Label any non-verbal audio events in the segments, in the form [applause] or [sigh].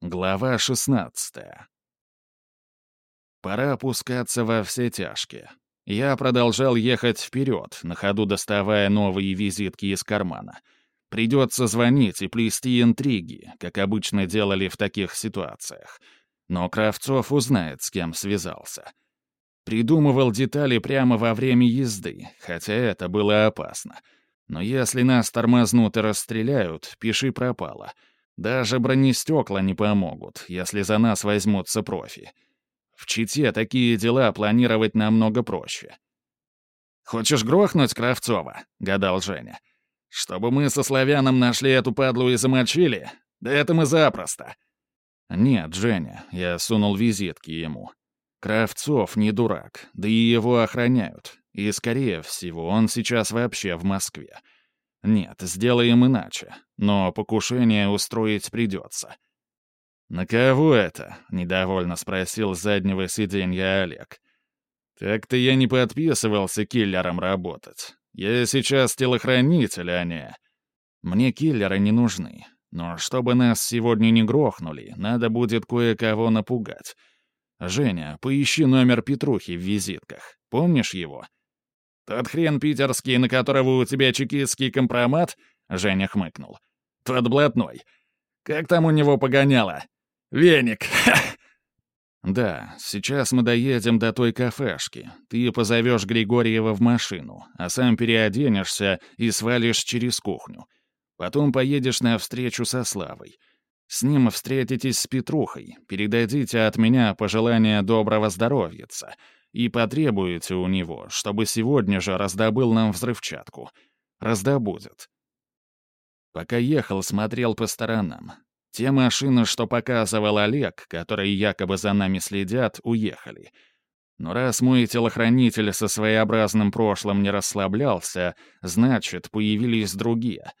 Глава 16 Пора опускаться во все тяжкие. Я продолжал ехать вперед, на ходу доставая новые визитки из кармана. Придется звонить и плести интриги, как обычно делали в таких ситуациях. Но Кравцов узнает, с кем связался. Придумывал детали прямо во время езды, хотя это было опасно. Но если нас тормознут и расстреляют, пиши пропало — даже бронестекла не помогут, если за нас возьмутся профи. В Чите такие дела планировать намного проще. «Хочешь грохнуть Кравцова?» — гадал Женя. «Чтобы мы со славяном нашли эту падлу и замочили? Да это мы запросто!» «Нет, Женя», — я сунул визитки ему. «Кравцов не дурак, да и его охраняют. И, скорее всего, он сейчас вообще в Москве. Нет, сделаем иначе, но покушение устроить придется. «На кого это?» — недовольно спросил с заднего сиденья Олег. «Так-то я не подписывался киллером работать. Я сейчас телохранитель, а не...» «Мне киллеры не нужны, но чтобы нас сегодня не грохнули, надо будет кое-кого напугать. Женя, поищи номер Петрухи в визитках. Помнишь его?» «Тот хрен питерский, на которого у тебя чекистский компромат?» — Женя хмыкнул. «Тот блатной. Как там у него погоняло? Веник!» [laughs] «Да, сейчас мы доедем до той кафешки. Ты позовешь Григорьева в машину, а сам переоденешься и свалишь через кухню. Потом поедешь на встречу со Славой. С ним встретитесь с Петрухой, передадите от меня пожелание доброго здоровьица и потребуете у него, чтобы сегодня же раздобыл нам взрывчатку. Раздобудет. Пока ехал, смотрел по сторонам. Те машины, что показывал Олег, которые якобы за нами следят, уехали. Но раз мой телохранитель со своеобразным прошлым не расслаблялся, значит, появились другие.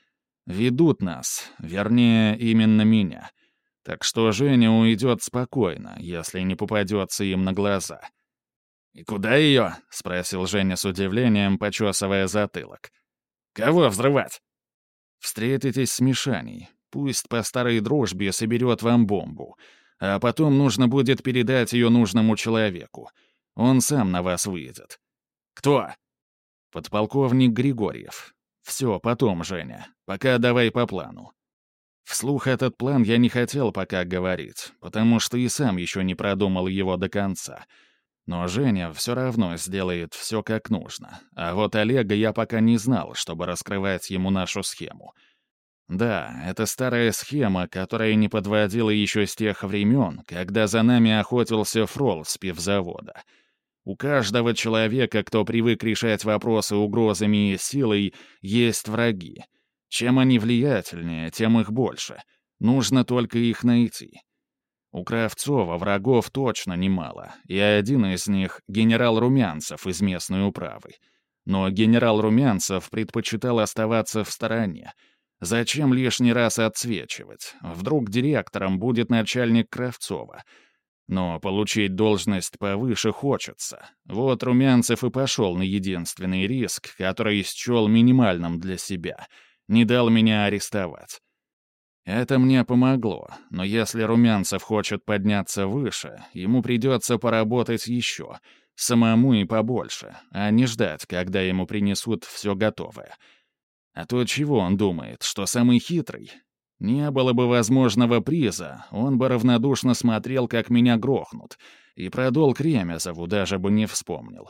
Ведут нас, вернее, именно меня. Так что Женя уйдет спокойно, если не попадется им на глаза. «И куда ее?» — спросил Женя с удивлением, почесывая затылок. «Кого взрывать?» «Встретитесь с Мишаней. Пусть по старой дружбе соберет вам бомбу. А потом нужно будет передать ее нужному человеку. Он сам на вас выйдет». «Кто?» «Подполковник Григорьев. Все, потом, Женя. Пока давай по плану». Вслух этот план я не хотел пока говорить, потому что и сам еще не продумал его до конца — но Женя все равно сделает все как нужно. А вот Олега я пока не знал, чтобы раскрывать ему нашу схему. Да, это старая схема, которая не подводила еще с тех времен, когда за нами охотился Фрол с пивзавода. У каждого человека, кто привык решать вопросы угрозами и силой, есть враги. Чем они влиятельнее, тем их больше. Нужно только их найти. У Кравцова врагов точно немало, и один из них — генерал Румянцев из местной управы. Но генерал Румянцев предпочитал оставаться в стороне. Зачем лишний раз отсвечивать? Вдруг директором будет начальник Кравцова. Но получить должность повыше хочется. Вот Румянцев и пошел на единственный риск, который счел минимальным для себя. Не дал меня арестовать. Это мне помогло, но если Румянцев хочет подняться выше, ему придется поработать еще, самому и побольше, а не ждать, когда ему принесут все готовое. А то чего он думает, что самый хитрый? Не было бы возможного приза, он бы равнодушно смотрел, как меня грохнут, и про долг Ремезову даже бы не вспомнил.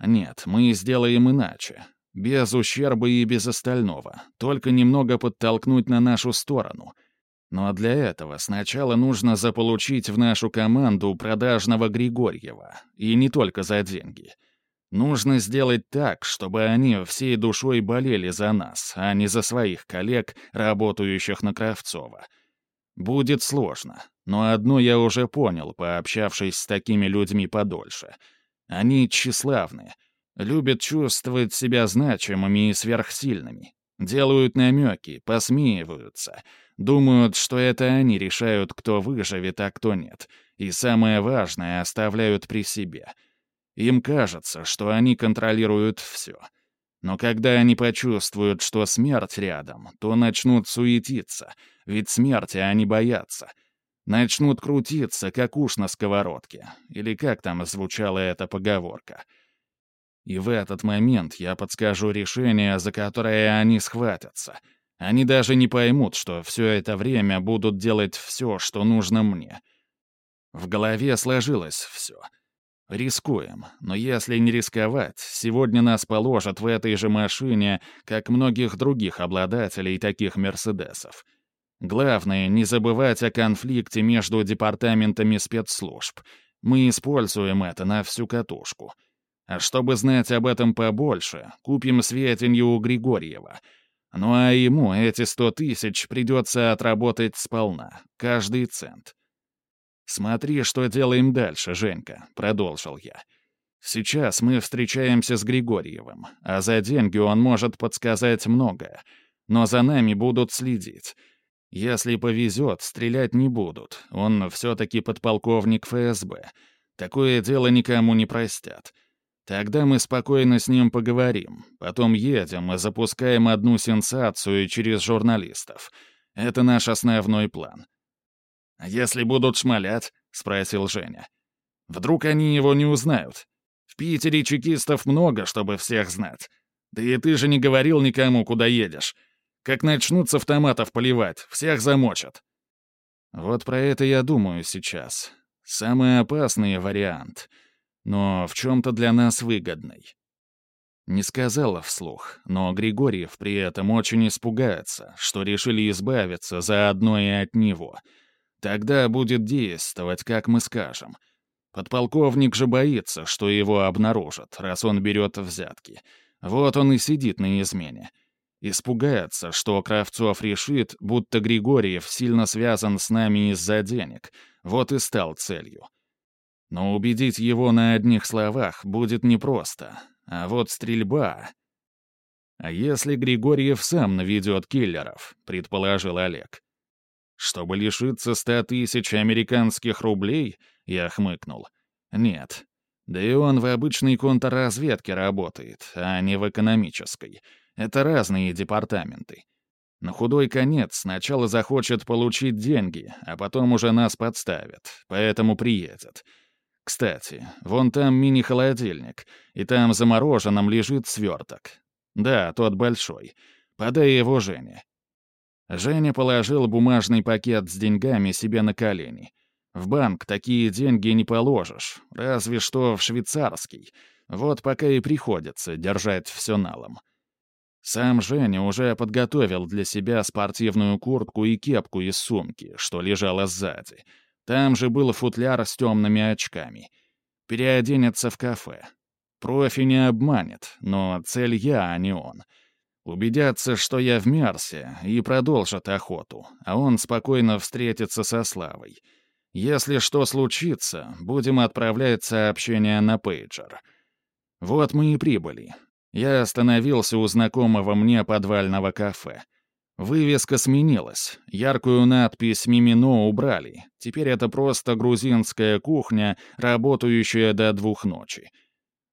Нет, мы сделаем иначе. Без ущерба и без остального. Только немного подтолкнуть на нашу сторону. Но для этого сначала нужно заполучить в нашу команду продажного Григорьева. И не только за деньги. Нужно сделать так, чтобы они всей душой болели за нас, а не за своих коллег, работающих на Кравцова. Будет сложно, но одно я уже понял, пообщавшись с такими людьми подольше. Они тщеславны — Любят чувствовать себя значимыми и сверхсильными. Делают намеки, посмеиваются. Думают, что это они решают, кто выживет, а кто нет. И самое важное оставляют при себе. Им кажется, что они контролируют все. Но когда они почувствуют, что смерть рядом, то начнут суетиться, ведь смерти они боятся. Начнут крутиться, как уж на сковородке. Или как там звучала эта поговорка. И в этот момент я подскажу решение, за которое они схватятся. Они даже не поймут, что все это время будут делать все, что нужно мне. В голове сложилось все — Рискуем, но если не рисковать, сегодня нас положат в этой же машине, как многих других обладателей таких «Мерседесов». Главное, не забывать о конфликте между департаментами спецслужб. Мы используем это на всю катушку. А чтобы знать об этом побольше, купим сведения у Григорьева. Ну а ему эти сто тысяч придется отработать сполна, каждый цент. «Смотри, что делаем дальше, Женька», — продолжил я. «Сейчас мы встречаемся с Григорьевым, а за деньги он может подсказать многое. Но за нами будут следить. Если повезет, стрелять не будут. Он все-таки подполковник ФСБ. Такое дело никому не простят. Тогда мы спокойно с ним поговорим. Потом едем и запускаем одну сенсацию через журналистов. Это наш основной план. «А если будут шмалять?» — спросил Женя. «Вдруг они его не узнают? В Питере чекистов много, чтобы всех знать. Да и ты же не говорил никому, куда едешь. Как начнут с автоматов поливать, всех замочат». Вот про это я думаю сейчас. Самый опасный вариант, но в чем-то для нас выгодный. Не сказала вслух, но Григорьев при этом очень испугается, что решили избавиться заодно и от него — Тогда будет действовать, как мы скажем. Подполковник же боится, что его обнаружат, раз он берет взятки. Вот он и сидит на измене. Испугается, что Кравцов решит, будто Григорьев сильно связан с нами из-за денег. Вот и стал целью. Но убедить его на одних словах будет непросто. А вот стрельба... «А если Григорьев сам наведет киллеров?» — предположил Олег. Чтобы лишиться ста тысяч американских рублей, я хмыкнул. Нет. Да и он в обычной контрразведке работает, а не в экономической. Это разные департаменты. На худой конец сначала захочет получить деньги, а потом уже нас подставят, поэтому приедет. Кстати, вон там мини-холодильник, и там замороженным лежит сверток. Да, тот большой. Подай его Жене. Женя положил бумажный пакет с деньгами себе на колени. В банк такие деньги не положишь, разве что в швейцарский. Вот пока и приходится держать все налом. Сам Женя уже подготовил для себя спортивную куртку и кепку из сумки, что лежала сзади. Там же был футляр с темными очками. Переоденется в кафе. Профи не обманет, но цель я, а не он — Убедятся, что я в Мерсе, и продолжат охоту, а он спокойно встретится со Славой. Если что случится, будем отправлять сообщение на пейджер. Вот мы и прибыли. Я остановился у знакомого мне подвального кафе. Вывеска сменилась. Яркую надпись «Мимино» убрали. Теперь это просто грузинская кухня, работающая до двух ночи.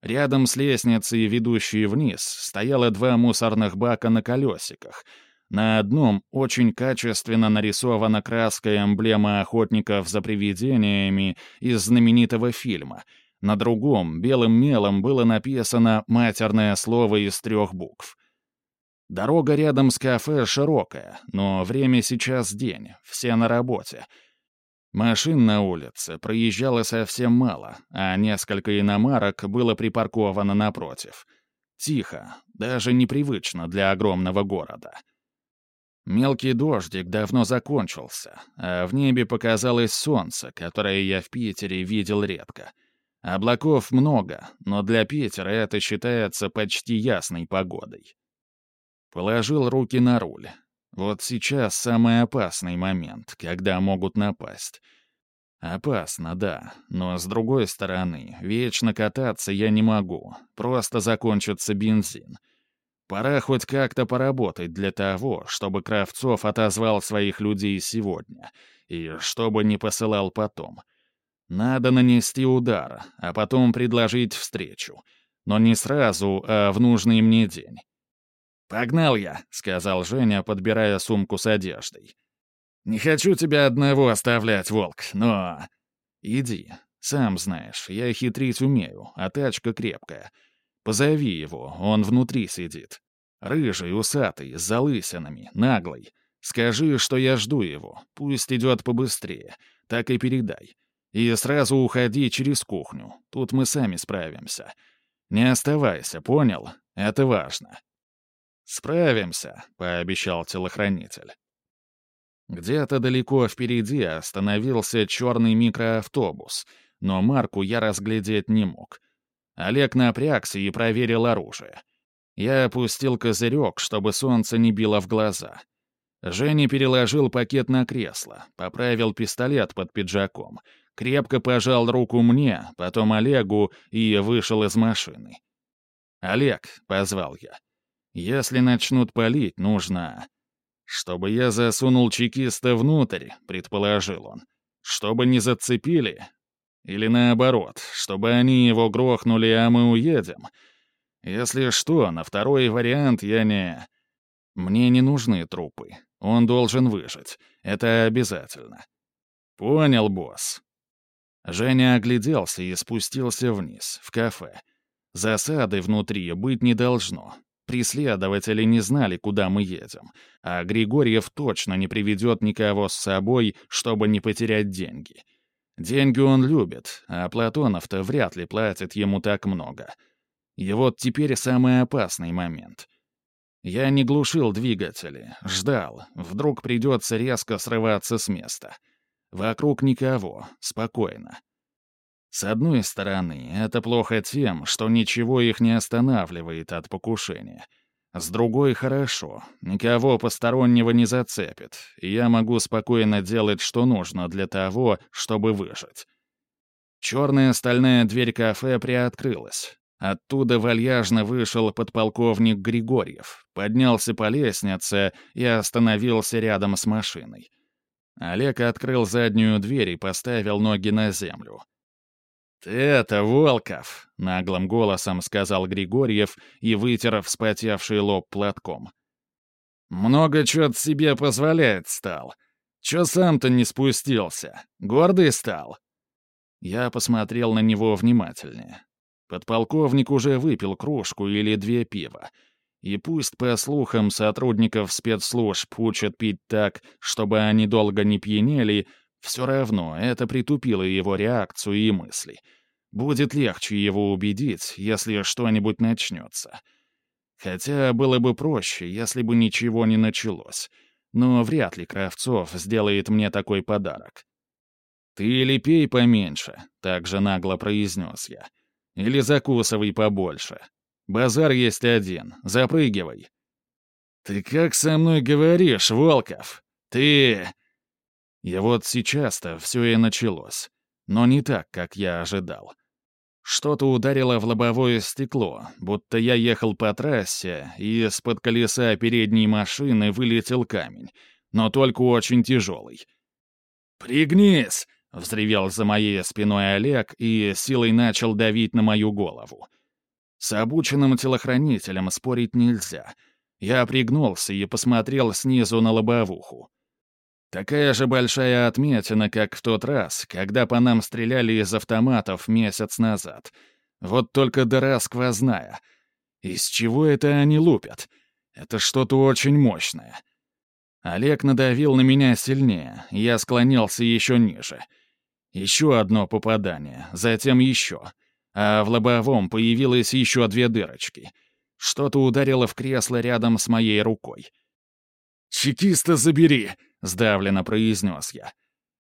Рядом с лестницей, ведущей вниз, стояло два мусорных бака на колесиках. На одном очень качественно нарисована краской эмблема охотников за привидениями из знаменитого фильма. На другом белым мелом было написано матерное слово из трех букв. Дорога рядом с кафе широкая, но время сейчас день, все на работе — Машин на улице проезжало совсем мало, а несколько иномарок было припарковано напротив. Тихо, даже непривычно для огромного города. Мелкий дождик давно закончился, а в небе показалось солнце, которое я в Питере видел редко. Облаков много, но для Питера это считается почти ясной погодой. Положил руки на руль, вот сейчас самый опасный момент, когда могут напасть. Опасно, да, но с другой стороны, вечно кататься я не могу, просто закончится бензин. Пора хоть как-то поработать для того, чтобы Кравцов отозвал своих людей сегодня, и чтобы не посылал потом. Надо нанести удар, а потом предложить встречу. Но не сразу, а в нужный мне день. «Погнал я», — сказал Женя, подбирая сумку с одеждой. «Не хочу тебя одного оставлять, волк, но...» «Иди. Сам знаешь, я хитрить умею, а тачка крепкая. Позови его, он внутри сидит. Рыжий, усатый, с залысинами, наглый. Скажи, что я жду его, пусть идет побыстрее. Так и передай. И сразу уходи через кухню, тут мы сами справимся. Не оставайся, понял? Это важно». «Справимся», — пообещал телохранитель. Где-то далеко впереди остановился черный микроавтобус, но марку я разглядеть не мог. Олег напрягся и проверил оружие. Я опустил козырек, чтобы солнце не било в глаза. Женя переложил пакет на кресло, поправил пистолет под пиджаком, крепко пожал руку мне, потом Олегу и вышел из машины. «Олег», — позвал я, — «если начнут палить, нужно...» «Чтобы я засунул чекиста внутрь», — предположил он. «Чтобы не зацепили? Или наоборот, чтобы они его грохнули, а мы уедем? Если что, на второй вариант я не... Мне не нужны трупы. Он должен выжить. Это обязательно». «Понял, босс». Женя огляделся и спустился вниз, в кафе. Засады внутри быть не должно. Преследователи не знали, куда мы едем, а Григорьев точно не приведет никого с собой, чтобы не потерять деньги. Деньги он любит, а Платонов-то вряд ли платит ему так много. И вот теперь самый опасный момент. Я не глушил двигатели, ждал, вдруг придется резко срываться с места. Вокруг никого, спокойно. С одной стороны, это плохо тем, что ничего их не останавливает от покушения. С другой — хорошо, никого постороннего не зацепит, и я могу спокойно делать, что нужно для того, чтобы выжить. Черная стальная дверь кафе приоткрылась. Оттуда вальяжно вышел подполковник Григорьев, поднялся по лестнице и остановился рядом с машиной. Олег открыл заднюю дверь и поставил ноги на землю. «Ты это, Волков!» — наглым голосом сказал Григорьев и вытер вспотевший лоб платком. «Много чё себе позволяет стал. Чё сам-то не спустился? Гордый стал?» Я посмотрел на него внимательнее. Подполковник уже выпил кружку или две пива. И пусть, по слухам, сотрудников спецслужб учат пить так, чтобы они долго не пьянели, все равно это притупило его реакцию и мысли. Будет легче его убедить, если что-нибудь начнется. Хотя было бы проще, если бы ничего не началось. Но вряд ли Кравцов сделает мне такой подарок. «Ты или пей поменьше», — так же нагло произнес я. «Или закусывай побольше. Базар есть один, запрыгивай». «Ты как со мной говоришь, Волков? Ты...» И вот сейчас-то все и началось. Но не так, как я ожидал. Что-то ударило в лобовое стекло, будто я ехал по трассе, и из-под колеса передней машины вылетел камень, но только очень тяжелый. «Пригнись!» — взревел за моей спиной Олег и силой начал давить на мою голову. С обученным телохранителем спорить нельзя. Я пригнулся и посмотрел снизу на лобовуху. Такая же большая отметина, как в тот раз, когда по нам стреляли из автоматов месяц назад. Вот только дыра сквозная. Из чего это они лупят? Это что-то очень мощное. Олег надавил на меня сильнее, я склонился еще ниже. Еще одно попадание, затем еще. А в лобовом появилось еще две дырочки. Что-то ударило в кресло рядом с моей рукой. «Чекиста забери!» Сдавленно произнес я.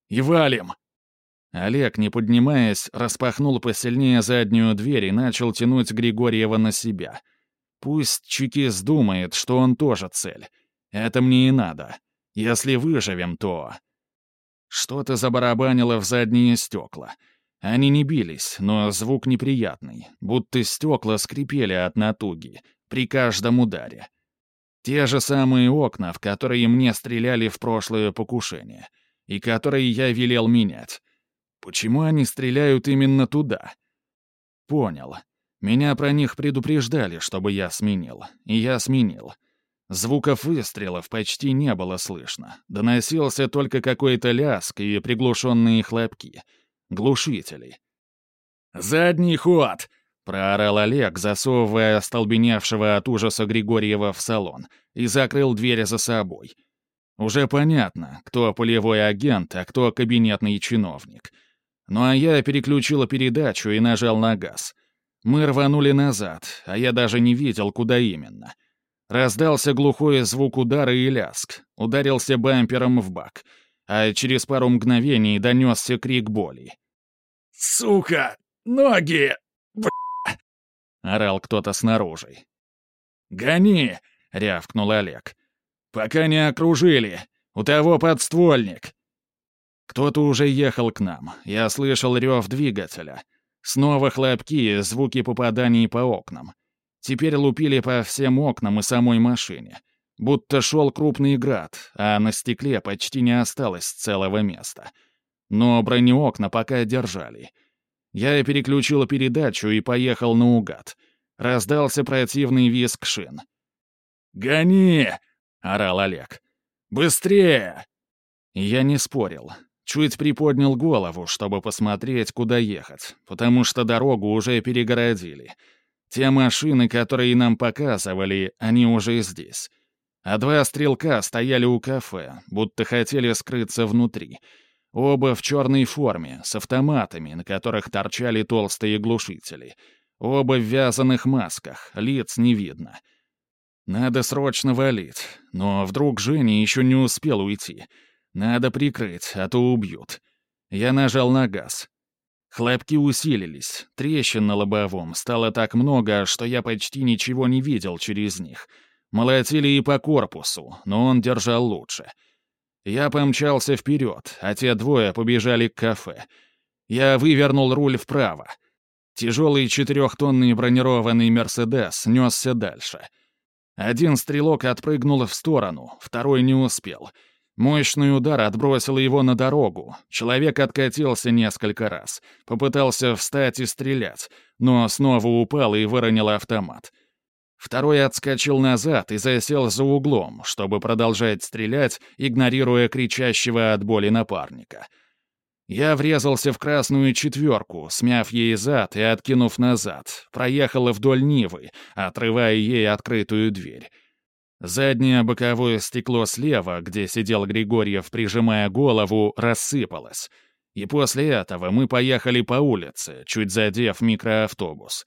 «И валим!» Олег, не поднимаясь, распахнул посильнее заднюю дверь и начал тянуть Григорьева на себя. Пусть Чекист думает, что он тоже цель. Это мне и надо. Если выживем, то... Что-то забарабанило в задние стекла. Они не бились, но звук неприятный, будто стекла скрипели от натуги при каждом ударе. Те же самые окна, в которые мне стреляли в прошлое покушение, и которые я велел менять. Почему они стреляют именно туда? Понял. Меня про них предупреждали, чтобы я сменил. И я сменил. Звуков выстрелов почти не было слышно. Доносился только какой-то ляск и приглушенные хлопки. Глушители. «Задний ход!» — проорал Олег, засовывая остолбеневшего от ужаса Григорьева в салон, и закрыл дверь за собой. Уже понятно, кто полевой агент, а кто кабинетный чиновник. Ну а я переключил передачу и нажал на газ. Мы рванули назад, а я даже не видел, куда именно. Раздался глухой звук удара и ляск, ударился бампером в бак, а через пару мгновений донесся крик боли. «Сука! Ноги! Б***!» — орал кто-то снаружи. «Гони!» — рявкнул Олег. «Пока не окружили. У того подствольник». Кто-то уже ехал к нам. Я слышал рев двигателя. Снова хлопки, звуки попаданий по окнам. Теперь лупили по всем окнам и самой машине. Будто шел крупный град, а на стекле почти не осталось целого места. Но бронеокна пока держали. Я переключил передачу и поехал наугад. Раздался противный визг шин. «Гони!» — орал Олег. «Быстрее!» Я не спорил. Чуть приподнял голову, чтобы посмотреть, куда ехать, потому что дорогу уже перегородили. Те машины, которые нам показывали, они уже здесь. А два стрелка стояли у кафе, будто хотели скрыться внутри. Оба в черной форме, с автоматами, на которых торчали толстые глушители. Оба в вязаных масках, лиц не видно. — надо срочно валить, но вдруг Женя еще не успел уйти. Надо прикрыть, а то убьют. Я нажал на газ. Хлопки усилились, трещин на лобовом стало так много, что я почти ничего не видел через них. Молотили и по корпусу, но он держал лучше. Я помчался вперед, а те двое побежали к кафе. Я вывернул руль вправо. Тяжелый четырехтонный бронированный «Мерседес» несся дальше — один стрелок отпрыгнул в сторону, второй не успел. Мощный удар отбросил его на дорогу. Человек откатился несколько раз. Попытался встать и стрелять, но снова упал и выронил автомат. Второй отскочил назад и засел за углом, чтобы продолжать стрелять, игнорируя кричащего от боли напарника. Я врезался в красную четверку, смяв ей зад и откинув назад, проехала вдоль Нивы, отрывая ей открытую дверь. Заднее боковое стекло слева, где сидел Григорьев, прижимая голову, рассыпалось. И после этого мы поехали по улице, чуть задев микроавтобус.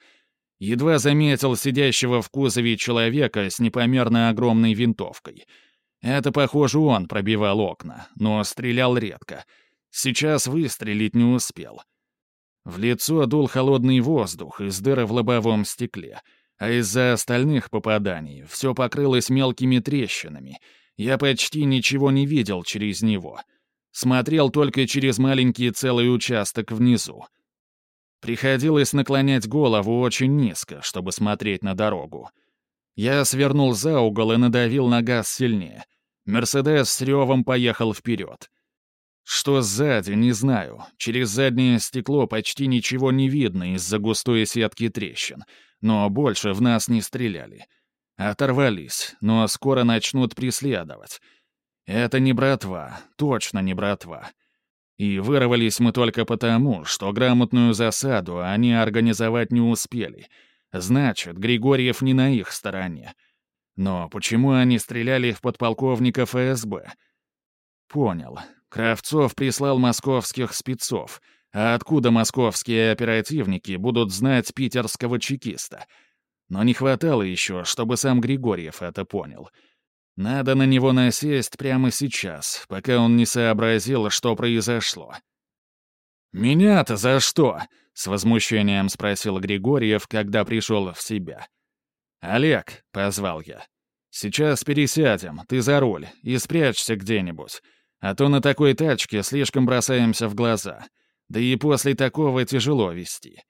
Едва заметил сидящего в кузове человека с непомерно огромной винтовкой. Это, похоже, он пробивал окна, но стрелял редко — Сейчас выстрелить не успел. В лицо дул холодный воздух из дыры в лобовом стекле, а из-за остальных попаданий все покрылось мелкими трещинами. Я почти ничего не видел через него. Смотрел только через маленький целый участок внизу. Приходилось наклонять голову очень низко, чтобы смотреть на дорогу. Я свернул за угол и надавил на газ сильнее. «Мерседес» с ревом поехал вперед. Что сзади, не знаю. Через заднее стекло почти ничего не видно из-за густой сетки трещин. Но больше в нас не стреляли. Оторвались, но скоро начнут преследовать. Это не братва, точно не братва. И вырвались мы только потому, что грамотную засаду они организовать не успели. Значит, Григорьев не на их стороне. Но почему они стреляли в подполковника ФСБ? Понял. Кравцов прислал московских спецов. А откуда московские оперативники будут знать питерского чекиста? Но не хватало еще, чтобы сам Григорьев это понял. Надо на него насесть прямо сейчас, пока он не сообразил, что произошло. «Меня-то за что?» — с возмущением спросил Григорьев, когда пришел в себя. «Олег», — позвал я, — «сейчас пересядем, ты за руль, и спрячься где-нибудь. А то на такой тачке слишком бросаемся в глаза. Да и после такого тяжело вести.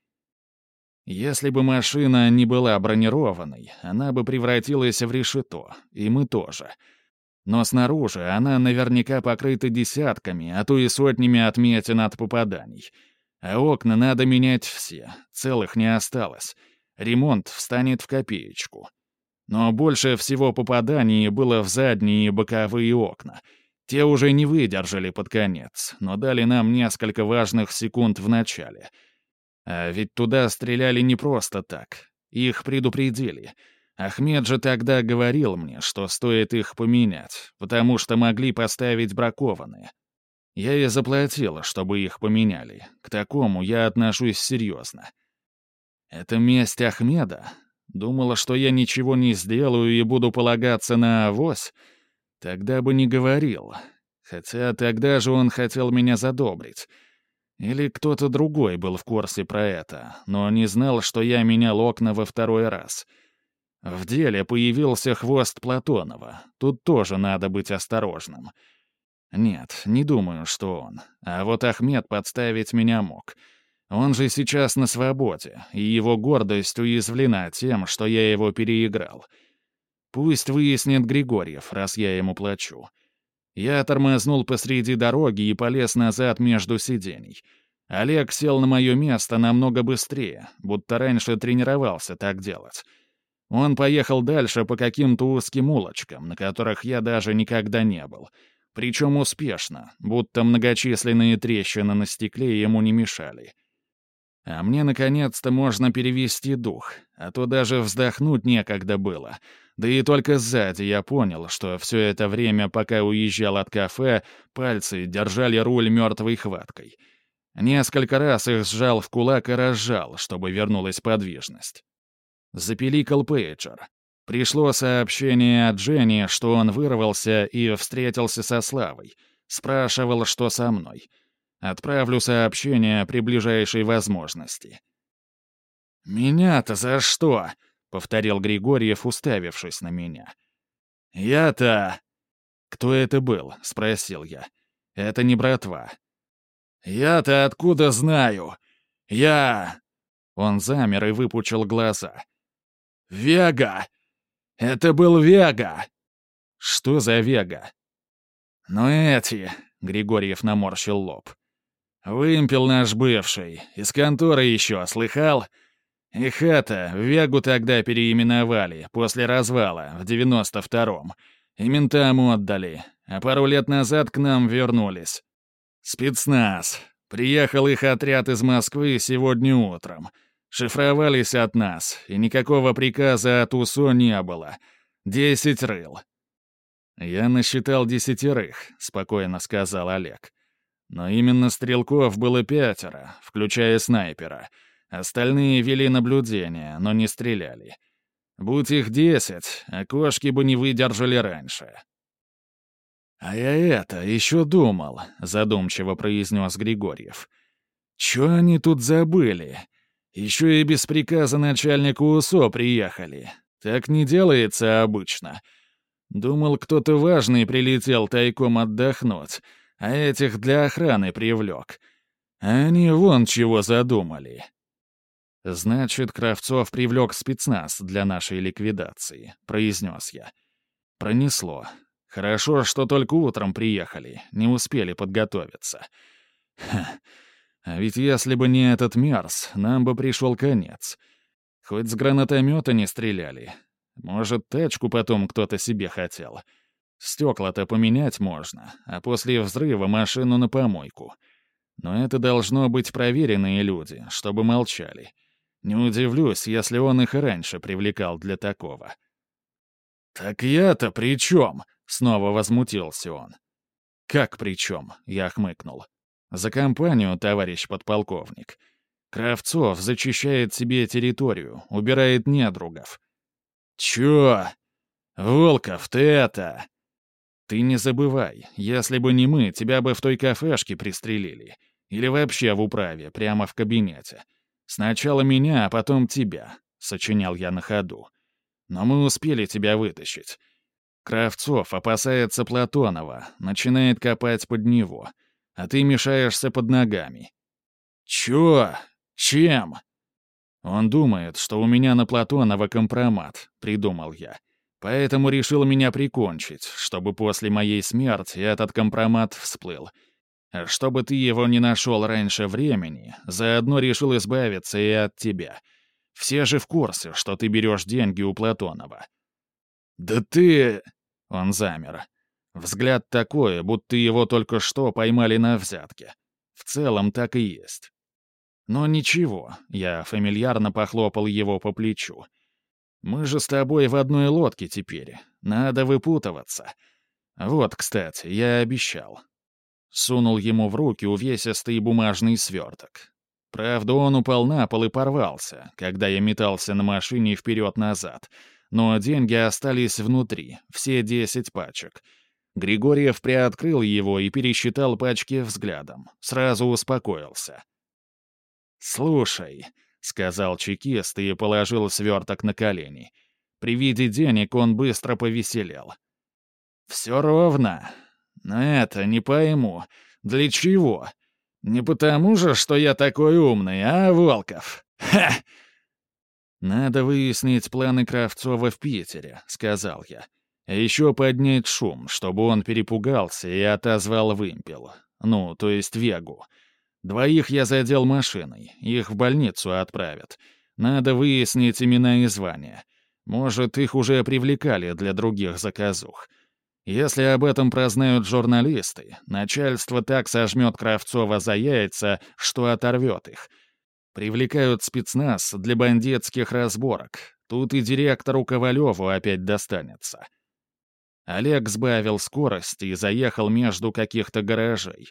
Если бы машина не была бронированной, она бы превратилась в решето, и мы тоже. Но снаружи она наверняка покрыта десятками, а то и сотнями отметин от попаданий. А окна надо менять все, целых не осталось. Ремонт встанет в копеечку. Но больше всего попаданий было в задние и боковые окна. Те уже не выдержали под конец, но дали нам несколько важных секунд в начале. А ведь туда стреляли не просто так. Их предупредили. Ахмед же тогда говорил мне, что стоит их поменять, потому что могли поставить бракованные. Я и заплатила, чтобы их поменяли. К такому я отношусь серьезно. Это месть Ахмеда? Думала, что я ничего не сделаю и буду полагаться на авось? Тогда бы не говорил. Хотя тогда же он хотел меня задобрить. Или кто-то другой был в курсе про это, но не знал, что я менял окна во второй раз. В деле появился хвост Платонова. Тут тоже надо быть осторожным. Нет, не думаю, что он. А вот Ахмед подставить меня мог — он же сейчас на свободе, и его гордость уязвлена тем, что я его переиграл. Пусть выяснит Григорьев, раз я ему плачу. Я тормознул посреди дороги и полез назад между сидений. Олег сел на мое место намного быстрее, будто раньше тренировался так делать. Он поехал дальше по каким-то узким улочкам, на которых я даже никогда не был. Причем успешно, будто многочисленные трещины на стекле ему не мешали. А мне, наконец-то, можно перевести дух, а то даже вздохнуть некогда было. Да и только сзади я понял, что все это время, пока уезжал от кафе, пальцы держали руль мертвой хваткой. Несколько раз их сжал в кулак и разжал, чтобы вернулась подвижность. Запиликал пейджер. Пришло сообщение от Дженни, что он вырвался и встретился со Славой. Спрашивал, что со мной — Отправлю сообщение при ближайшей возможности». «Меня-то за что?» — повторил Григорьев, уставившись на меня. «Я-то...» «Кто это был?» — спросил я. «Это не братва». «Я-то откуда знаю? Я...» Он замер и выпучил глаза. «Вега! Это был Вега!» «Что за Вега?» «Ну эти...» — Григорьев наморщил лоб. Вымпел наш бывший. Из конторы еще, слыхал? Их это, Вегу тогда переименовали, после развала, в девяносто втором. И ментам отдали, а пару лет назад к нам вернулись. Спецназ. Приехал их отряд из Москвы сегодня утром. Шифровались от нас, и никакого приказа от УСО не было. Десять рыл. «Я насчитал десятерых», — спокойно сказал Олег. Но именно стрелков было пятеро, включая снайпера. Остальные вели наблюдение, но не стреляли. Будь их десять, окошки бы не выдержали раньше. «А я это еще думал», — задумчиво произнес Григорьев. «Чё они тут забыли? Еще и без приказа начальника УСО приехали. Так не делается обычно. Думал, кто-то важный прилетел тайком отдохнуть, а этих для охраны привлек. Они вон чего задумали. «Значит, Кравцов привлек спецназ для нашей ликвидации», — произнес я. «Пронесло. Хорошо, что только утром приехали, не успели подготовиться. Ха. А ведь если бы не этот Мерс, нам бы пришел конец. Хоть с гранатомета не стреляли. Может, тачку потом кто-то себе хотел. Стекла-то поменять можно, а после взрыва машину на помойку. Но это должно быть проверенные люди, чтобы молчали. Не удивлюсь, если он их и раньше привлекал для такого. «Так я-то при чем?» — снова возмутился он. «Как при чем?» — я хмыкнул. «За компанию, товарищ подполковник. Кравцов зачищает себе территорию, убирает недругов». «Чё? Волков, ты это...» Ты не забывай, если бы не мы, тебя бы в той кафешке пристрелили. Или вообще в управе, прямо в кабинете. Сначала меня, а потом тебя», — сочинял я на ходу. «Но мы успели тебя вытащить. Кравцов опасается Платонова, начинает копать под него, а ты мешаешься под ногами». «Чё? Чем?» «Он думает, что у меня на Платонова компромат», — придумал я. Поэтому решил меня прикончить, чтобы после моей смерти этот компромат всплыл. Чтобы ты его не нашел раньше времени, заодно решил избавиться и от тебя. Все же в курсе, что ты берешь деньги у Платонова. «Да ты...» — он замер. Взгляд такой, будто его только что поймали на взятке. В целом так и есть. Но ничего, я фамильярно похлопал его по плечу. Мы же с тобой в одной лодке теперь. Надо выпутываться. Вот, кстати, я обещал. Сунул ему в руки увесистый бумажный сверток. Правда, он упал на пол и порвался, когда я метался на машине вперед-назад. Но деньги остались внутри, все десять пачек — Григорьев приоткрыл его и пересчитал пачки взглядом. Сразу успокоился. «Слушай», — сказал чекист и положил сверток на колени. При виде денег он быстро повеселел. «Все ровно. Но это не пойму. Для чего? Не потому же, что я такой умный, а, Волков? Ха!» «Надо выяснить планы Кравцова в Питере», — сказал я. Еще поднять шум, чтобы он перепугался и отозвал вымпел. Ну, то есть Вегу. Двоих я задел машиной, их в больницу отправят. Надо выяснить имена и звания. Может, их уже привлекали для других заказух. Если об этом прознают журналисты, начальство так сожмет Кравцова за яйца, что оторвет их. Привлекают спецназ для бандитских разборок. Тут и директору Ковалеву опять достанется. Олег сбавил скорость и заехал между каких-то гаражей.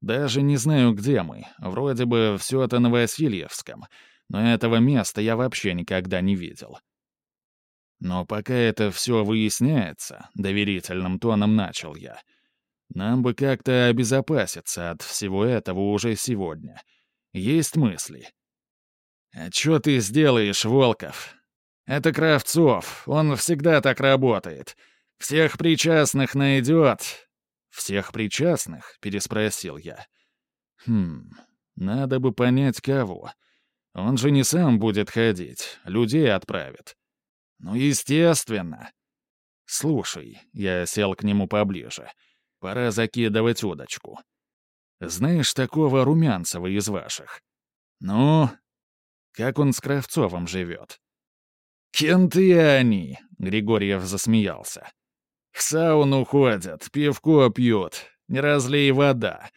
Даже не знаю, где мы. Вроде бы все это на Васильевском, но этого места я вообще никогда не видел. Но пока это все выясняется, доверительным тоном начал я. Нам бы как-то обезопаситься от всего этого уже сегодня. Есть мысли? «А что ты сделаешь, Волков? Это Кравцов, он всегда так работает. «Всех причастных найдет!» «Всех причастных?» — переспросил я. «Хм, надо бы понять, кого. Он же не сам будет ходить, людей отправит». «Ну, естественно!» «Слушай», — я сел к нему поближе, — «пора закидывать удочку. Знаешь такого Румянцева из ваших?» «Ну?» «Как он с Кравцовым живет?» «Кенты они!» — Григорьев засмеялся. В сауну ходят, пивко пьют, не разлей вода.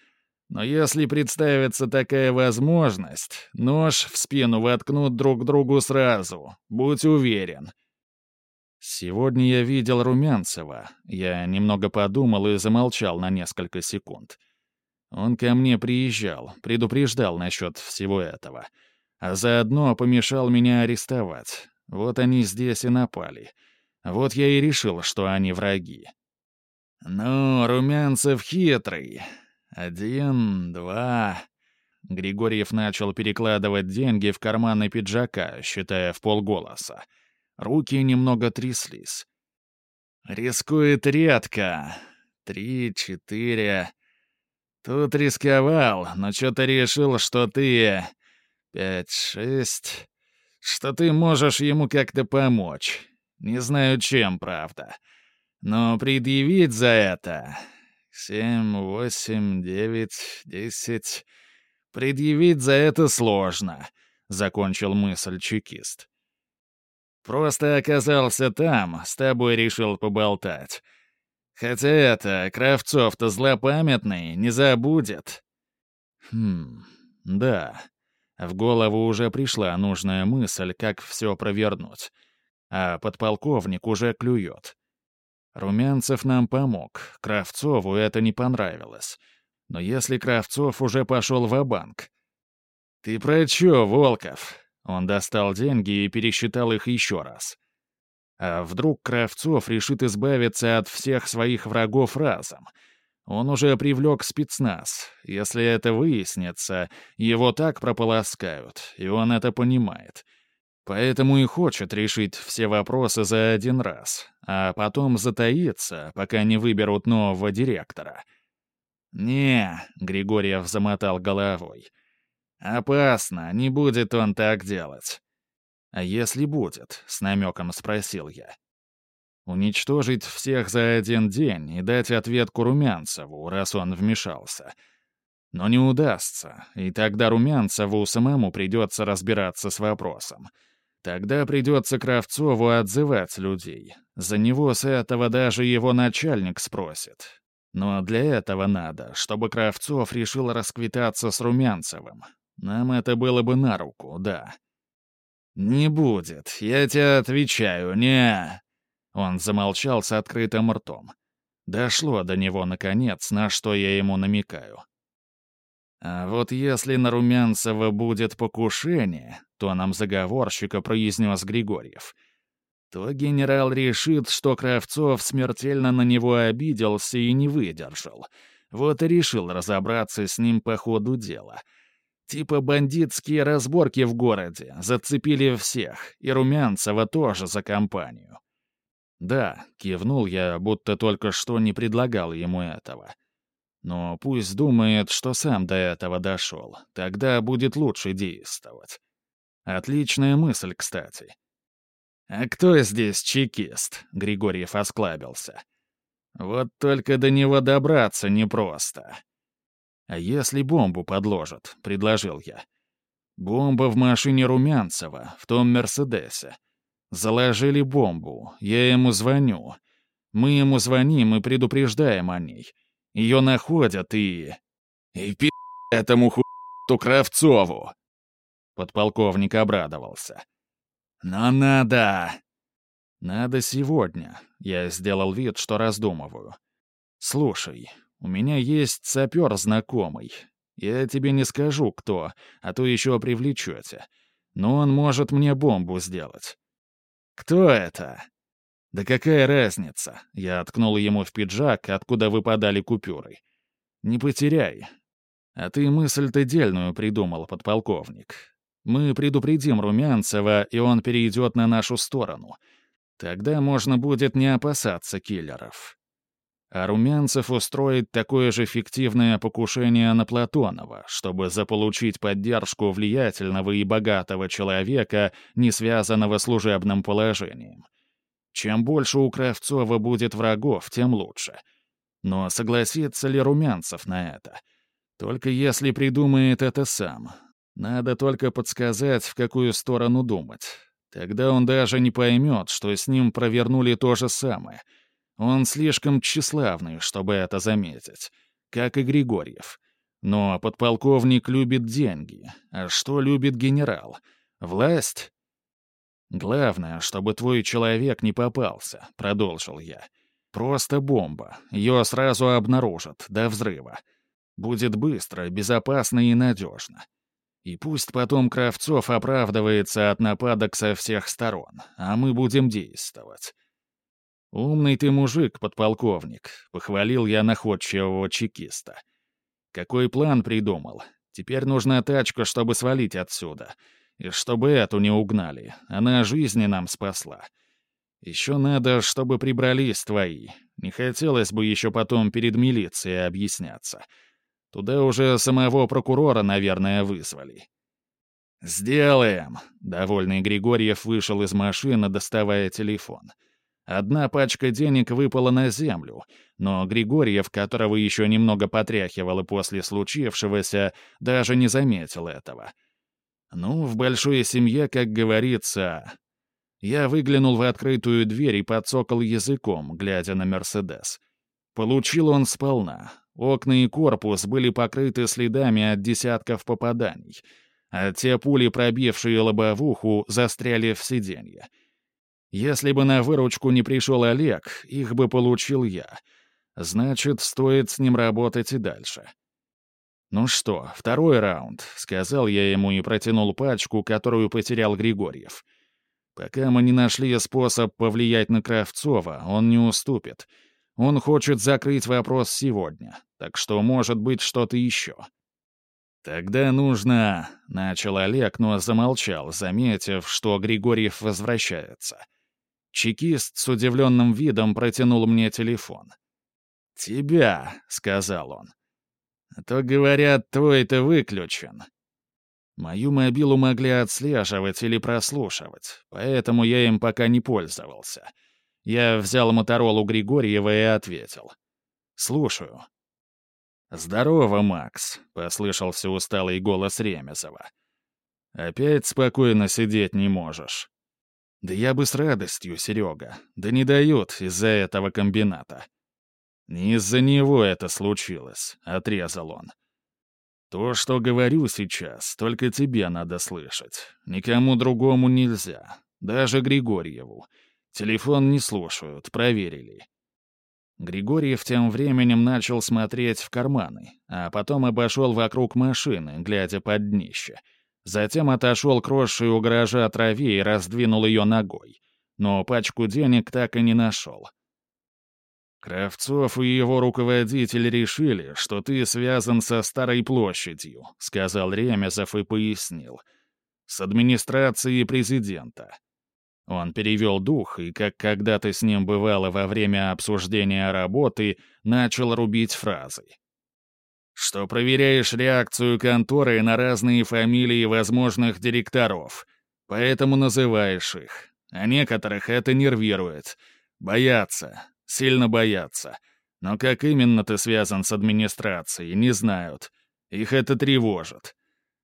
Но если представится такая возможность, нож в спину воткнут друг другу сразу, будь уверен. Сегодня я видел Румянцева. Я немного подумал и замолчал на несколько секунд. Он ко мне приезжал, предупреждал насчет всего этого. А заодно помешал меня арестовать. Вот они здесь и напали. — вот я и решил, что они враги. «Ну, Румянцев хитрый. Один, два...» Григорьев начал перекладывать деньги в карманы пиджака, считая в полголоса. Руки немного тряслись. «Рискует редко. Три, четыре...» «Тут рисковал, но что-то решил, что ты... Пять, шесть... Что ты можешь ему как-то помочь. Не знаю чем, правда. Но предъявить за это... Семь, восемь, девять, десять... Предъявить за это сложно, — закончил мысль чекист. Просто оказался там, с тобой решил поболтать. Хотя это, Кравцов-то злопамятный, не забудет. Хм, да. В голову уже пришла нужная мысль, как все провернуть а подполковник уже клюет. Румянцев нам помог, Кравцову это не понравилось. Но если Кравцов уже пошел в банк «Ты про чё, Волков?» Он достал деньги и пересчитал их еще раз. А вдруг Кравцов решит избавиться от всех своих врагов разом? Он уже привлек спецназ. Если это выяснится, его так прополоскают, и он это понимает. Поэтому и хочет решить все вопросы за один раз, а потом затаиться, пока не выберут нового директора. «Не», — Григорьев замотал головой. «Опасно, не будет он так делать». «А если будет?» — с намеком спросил я. «Уничтожить всех за один день и дать ответку Румянцеву, раз он вмешался. Но не удастся, и тогда Румянцеву самому придется разбираться с вопросом». Тогда придется Кравцову отзывать людей. За него с этого даже его начальник спросит. Но для этого надо, чтобы Кравцов решил расквитаться с Румянцевым. Нам это было бы на руку, да. «Не будет, я тебе отвечаю, не...» Он замолчал с открытым ртом. Дошло до него, наконец, на что я ему намекаю. А вот если на Румянцева будет покушение, то нам заговорщика произнес Григорьев, то генерал решит, что Кравцов смертельно на него обиделся и не выдержал. Вот и решил разобраться с ним по ходу дела. Типа бандитские разборки в городе, зацепили всех, и Румянцева тоже за компанию. «Да», — кивнул я, будто только что не предлагал ему этого. «Но пусть думает, что сам до этого дошел. Тогда будет лучше действовать». Отличная мысль, кстати. «А кто здесь чекист?» — Григорьев осклабился. «Вот только до него добраться непросто». «А если бомбу подложат?» — предложил я. «Бомба в машине Румянцева, в том Мерседесе. Заложили бомбу, я ему звоню. Мы ему звоним и предупреждаем о ней. Ее находят и... И пи*** этому ху... Кравцову!» Подполковник обрадовался. «Но надо...» «Надо сегодня», — я сделал вид, что раздумываю. «Слушай, у меня есть сапер знакомый. Я тебе не скажу, кто, а то еще привлечете. Но он может мне бомбу сделать. «Кто это?» «Да какая разница?» Я откнул ему в пиджак, откуда выпадали купюры. «Не потеряй. А ты мысль-то дельную придумал, подполковник. Мы предупредим Румянцева, и он перейдет на нашу сторону. Тогда можно будет не опасаться киллеров. А Румянцев устроит такое же фиктивное покушение на Платонова, чтобы заполучить поддержку влиятельного и богатого человека, не связанного служебным положением. Чем больше у Кравцова будет врагов, тем лучше. Но согласится ли Румянцев на это? Только если придумает это сам. Надо только подсказать, в какую сторону думать. Тогда он даже не поймет, что с ним провернули то же самое — он слишком тщеславный, чтобы это заметить, как и Григорьев. Но подполковник любит деньги. А что любит генерал? Власть? «Главное, чтобы твой человек не попался», — продолжил я. «Просто бомба. Ее сразу обнаружат, до взрыва. Будет быстро, безопасно и надежно. И пусть потом Кравцов оправдывается от нападок со всех сторон, а мы будем действовать. «Умный ты мужик, подполковник», — похвалил я находчивого чекиста. «Какой план придумал? Теперь нужна тачка, чтобы свалить отсюда. И чтобы эту не угнали. Она жизни нам спасла. Еще надо, чтобы прибрались твои. Не хотелось бы еще потом перед милицией объясняться. Туда уже самого прокурора, наверное, вызвали». «Сделаем!» — довольный Григорьев вышел из машины, доставая телефон. — Одна пачка денег выпала на землю, но Григорьев, которого еще немного потряхивало после случившегося, даже не заметил этого. Ну, в большой семье, как говорится... Я выглянул в открытую дверь и подсокал языком, глядя на «Мерседес». Получил он сполна. Окна и корпус были покрыты следами от десятков попаданий, а те пули, пробившие лобовуху, застряли в сиденье. Если бы на выручку не пришел Олег, их бы получил я. Значит, стоит с ним работать и дальше. «Ну что, второй раунд», — сказал я ему и протянул пачку, которую потерял Григорьев. «Пока мы не нашли способ повлиять на Кравцова, он не уступит. Он хочет закрыть вопрос сегодня, так что может быть что-то еще». «Тогда нужно...» — начал Олег, но замолчал, заметив, что Григорьев возвращается. Чекист с удивленным видом протянул мне телефон. «Тебя», — сказал он. «А то, говорят, твой-то выключен». Мою мобилу могли отслеживать или прослушивать, поэтому я им пока не пользовался. Я взял Моторолу Григорьева и ответил. «Слушаю». «Здорово, Макс», — послышался усталый голос Ремезова. «Опять спокойно сидеть не можешь». «Да я бы с радостью, Серега. Да не дают из-за этого комбината». «Не из-за него это случилось», — отрезал он. «То, что говорю сейчас, только тебе надо слышать. Никому другому нельзя. Даже Григорьеву. Телефон не слушают, проверили». Григорьев тем временем начал смотреть в карманы, а потом обошел вокруг машины, глядя под днище. Затем отошел к росшей у гаража траве и раздвинул ее ногой. Но пачку денег так и не нашел. «Кравцов и его руководитель решили, что ты связан со Старой площадью», — сказал Ремезов и пояснил. «С администрацией президента». Он перевел дух и, как когда-то с ним бывало во время обсуждения работы, начал рубить фразы. «Что проверяешь реакцию конторы на разные фамилии возможных директоров, поэтому называешь их. А некоторых это нервирует. Боятся, Сильно боятся. Но как именно ты связан с администрацией, не знают. Их это тревожит.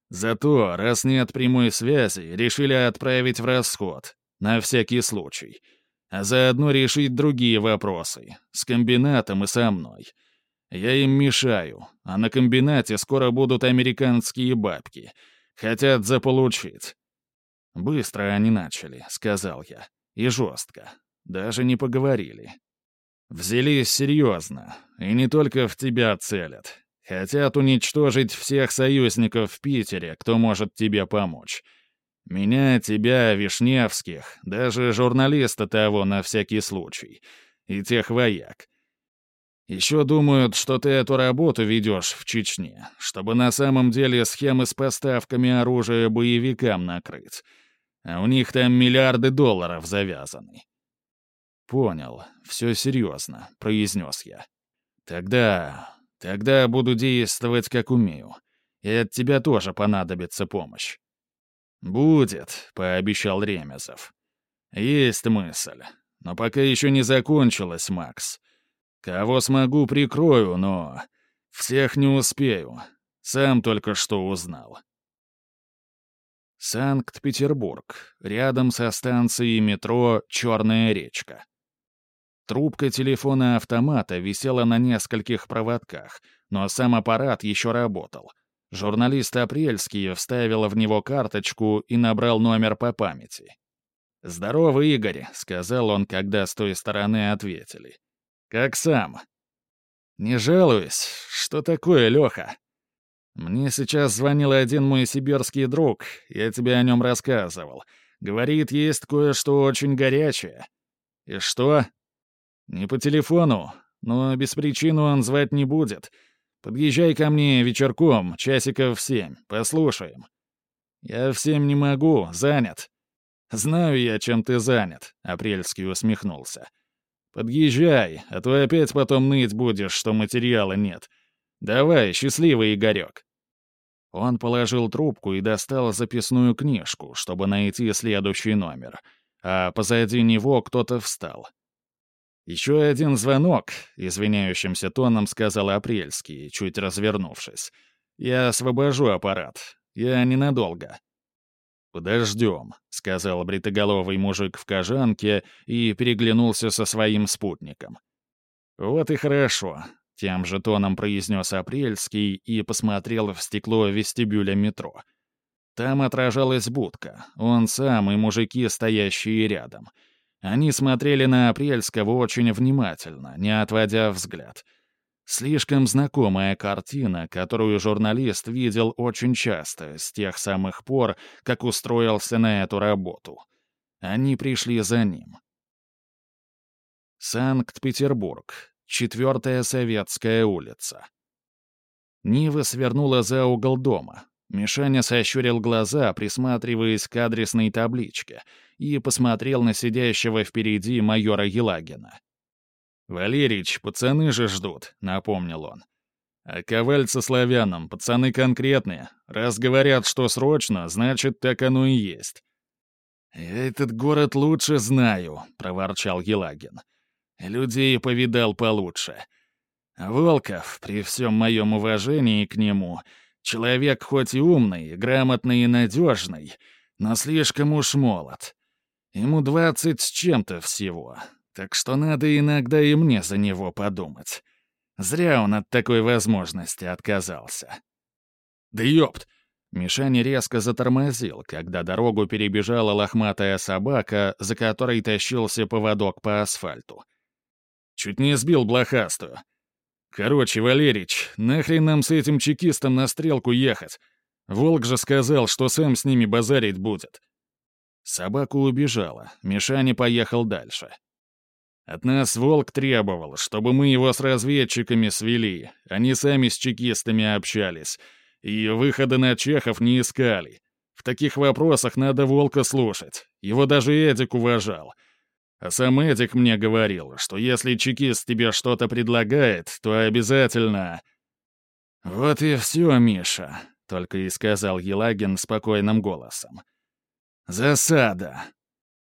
Зато, раз нет прямой связи, решили отправить в расход. На всякий случай. А заодно решить другие вопросы. С комбинатом и со мной. Я им мешаю, а на комбинате скоро будут американские бабки. Хотят заполучить. «Быстро они начали», — сказал я. «И жестко. Даже не поговорили. Взялись серьезно, и не только в тебя целят. Хотят уничтожить всех союзников в Питере, кто может тебе помочь. Меня, тебя, Вишневских, даже журналиста того на всякий случай. И тех вояк. Еще думают, что ты эту работу ведешь в Чечне, чтобы на самом деле схемы с поставками оружия боевикам накрыть. А у них там миллиарды долларов завязаны. «Понял. Все серьезно», — произнес я. «Тогда... тогда буду действовать, как умею. И от тебя тоже понадобится помощь». «Будет», — пообещал Ремезов. «Есть мысль. Но пока еще не закончилась, Макс. Кого смогу, прикрою, но... Всех не успею. Сам только что узнал». Санкт-Петербург. Рядом со станцией метро «Черная речка». Трубка телефона-автомата висела на нескольких проводках, но сам аппарат еще работал. Журналист Апрельский вставил в него карточку и набрал номер по памяти. «Здорово, Игорь», — сказал он, когда с той стороны ответили. «Как сам?» «Не жалуюсь. Что такое, Леха?» «Мне сейчас звонил один мой сибирский друг, я тебе о нем рассказывал. Говорит, есть кое-что очень горячее». «И что?» «Не по телефону, но без причины он звать не будет. Подъезжай ко мне вечерком, часиков в семь, послушаем». «Я в семь не могу, занят». «Знаю я, чем ты занят», — Апрельский усмехнулся. «Подъезжай, а то опять потом ныть будешь, что материала нет. Давай, счастливый Игорек». Он положил трубку и достал записную книжку, чтобы найти следующий номер, а позади него кто-то встал. «Еще один звонок», — извиняющимся тоном сказал Апрельский, чуть развернувшись. «Я освобожу аппарат. Я ненадолго». «Подождем», — сказал бритоголовый мужик в кожанке и переглянулся со своим спутником. «Вот и хорошо», — тем же тоном произнес Апрельский и посмотрел в стекло вестибюля метро. Там отражалась будка, он сам и мужики, стоящие рядом — они смотрели на Апрельского очень внимательно, не отводя взгляд. Слишком знакомая картина, которую журналист видел очень часто, с тех самых пор, как устроился на эту работу. Они пришли за ним. Санкт-Петербург. Четвертая Советская улица. Нива свернула за угол дома. Мишаня сощурил глаза, присматриваясь к адресной табличке, и посмотрел на сидящего впереди майора Елагина. «Валерич, пацаны же ждут», — напомнил он. «А Коваль со славяном, пацаны конкретные. Раз говорят, что срочно, значит, так оно и есть». «Я этот город лучше знаю», — проворчал Елагин. «Людей повидал получше. Волков, при всем моем уважении к нему, — Человек хоть и умный, грамотный и надежный, но слишком уж молод. Ему двадцать с чем-то всего, так что надо иногда и мне за него подумать. Зря он от такой возможности отказался. «Да ёпт!» Мишаня резко затормозил, когда дорогу перебежала лохматая собака, за которой тащился поводок по асфальту. Чуть не сбил блохастую. Короче, Валерич, нахрен нам с этим чекистом на стрелку ехать? Волк же сказал, что сам с ними базарить будет. Собака убежала, Мишаня поехал дальше. От нас Волк требовал, чтобы мы его с разведчиками свели, они сами с чекистами общались, и выхода на Чехов не искали. В таких вопросах надо Волка слушать, его даже Эдик уважал. А сам Эдик мне говорил, что если чекист тебе что-то предлагает, то обязательно... «Вот и все, Миша», — только и сказал Елагин спокойным голосом. «Засада!»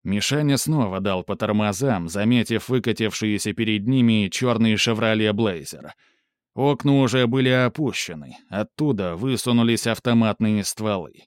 Мишаня снова дал по тормозам, заметив выкатившиеся перед ними черный «Шевроле Блейзер». Окна уже были опущены, оттуда высунулись автоматные стволы.